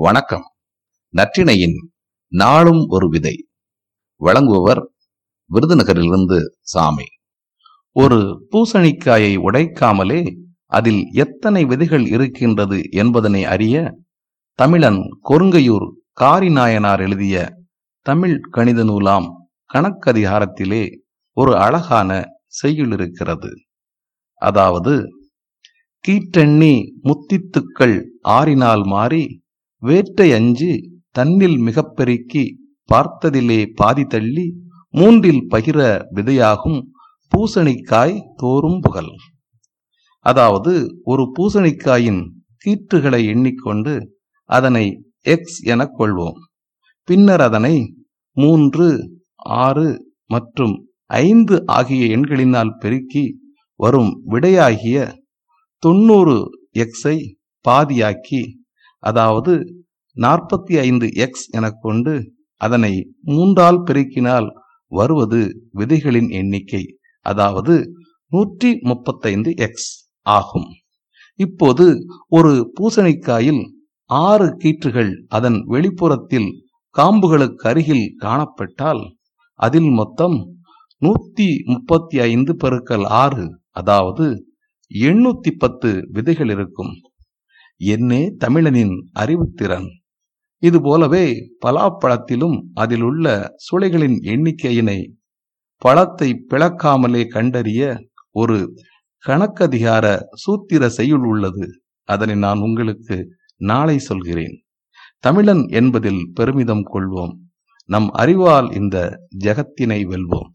வணக்கம். நற்றினையின் நாளும் ஒரு விதை. வழங்குபவர் விருதுநகரிலிருந்து சாமி. ஒரு பூசணிக்காயை உடைக்காமலே அதில் எத்தனை விதைகள் இருக்கின்றது என்பதனை அறிய தமிழன் கொருங்கையூர் காரிநாயனார் எழுதிய தமிழ் கணித நூலாம் கணக்கதிகாரத்திலே ஒரு அழகான செய்யுள் இருக்கிறது. அதாவது கீற்றெண்ணி முத்தித்துக்கள் ஆறினால் மாறி வேட்டை அஞ்சு தன்னில் மிக பெருக்கி பார்த்ததிலே பாதி தள்ளி மூன்றில் பகிர விதையாகும் பூசணிக்காய் தோறும் புகழ் அதாவது ஒரு பூசணிக்காயின் கீற்றுகளை எண்ணிக்கொண்டு அதனை எக்ஸ் எனக் கொள்வோம். பின்னர் அதனை மூன்று ஆறு மற்றும் ஐந்து ஆகிய எண்களினால் பெருக்கி வரும் விடையாகிய தொண்ணூறு எக்ஸை பாதியாக்கி அதாவது நாற்பத்தி ஐந்து எக்ஸ் என கொண்டு அதனை மூன்றால் பெருக்கினால் வருவது விதைகளின் எண்ணிக்கை அதாவது நூற்றி முப்பத்தைந்து எக்ஸ் ஆகும். இப்போது ஒரு பூசணிக்காயில் ஆறு கீற்றுகள் அதன் வெளிப்புறத்தில் காம்புகளுக்கு அருகில் காணப்பட்டால் அதில் மொத்தம் நூத்தி முப்பத்தி ஐந்து பெருக்கல் ஆறு அதாவது எண்ணூத்தி பத்து விதைகள் இருக்கும். என்னே தமிழனின் அறிவுத்திறன். இது போலவே பலாப்பழத்திலும் அதில் உள்ள சுளைகளின் எண்ணிக்கையினை பழத்தை பிளக்காமலே கண்டறிய ஒரு கணக்கதிகார சூத்திர செய்யுள் உள்ளது. அதனை நான் உங்களுக்கு நாளை சொல்கிறேன். தமிழன் என்பதில் பெருமிதம் கொள்வோம். நம் அறிவால் இந்த ஜெகத்தினை வெல்வோம்.